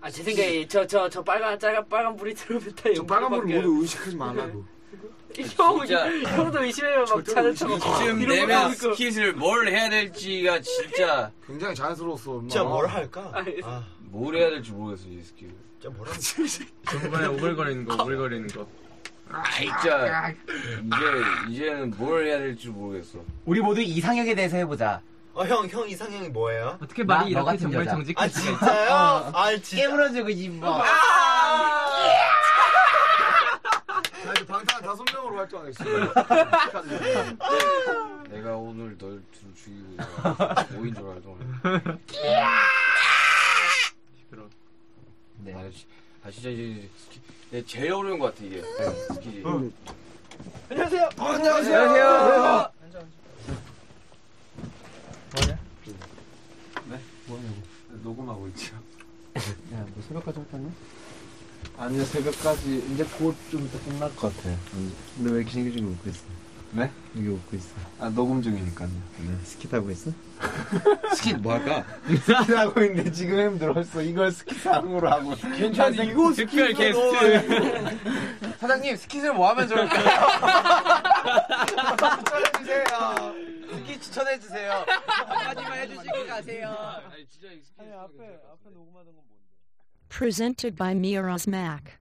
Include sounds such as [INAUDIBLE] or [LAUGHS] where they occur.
아 제 생각에 저 저 저 빨간 빨간 빨간 불이 들어오면 다 저 빨간 불을 모두 의식하지 말라고. [LAUGHS] 형. 형도 의심해요 막 차는 척 지금 내면. 스킷을 뭘 해야 될지가 진짜 굉장히 자연스러웠어. 엄마. 진짜 뭘 할까? 아니, 아, 뭘 해야 될지 모르겠어 이 스킷을. 진짜 뭘 할까? 전번에 오글거리는 거 오글거리는 거 진짜 이제 이제는 뭘 해야 될지 모르겠어. 우리 모두 이상형에 대해서 해보자. 어, 형, 형 이상형이 뭐예요? 어떻게 나- 말이 너 이렇게 같은 정말 여자. 정직할 아, 수가 있지? 진짜요? 아, 진짜. 깨물어주고 싶어. 나 이제 방탄 다섯 명으로 활동하겠어. 내가 오늘 널둘 죽이고 오인 줄 알던. 시끄러워. 네. 아, 지- 아 진짜 이제 내 제일 어려운 것 같아 이게 스킷이. 안녕하세요. 안녕하세요. 녹음하고 있죠. [LAUGHS] 야, 뭐 새벽까지 할 거냐? 아니요 새벽까지 이제 곧좀더 끝날 것 같아요. 근데 왜 이렇게 신경질이 웃고 있어? 네? 여기 웃고 있어. 아 녹음 중이니까요. 네, skit 하고 있어? [LAUGHS] skit 뭐 할까? skit 하고 있는데 지금 힘들었어. 이걸 skit 상으로 하고. 괜찮아 이거 특별 게스트 사장님, skit을 뭐 하면 좋을까요? [LAUGHS] 스킷 추천해 주세요. 한마디만 해주시고 가세요. 아니 진짜 이 스킷. 앞에 앞에 녹음하던 건 뭔데? Presented by Miras Mac.